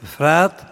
befreit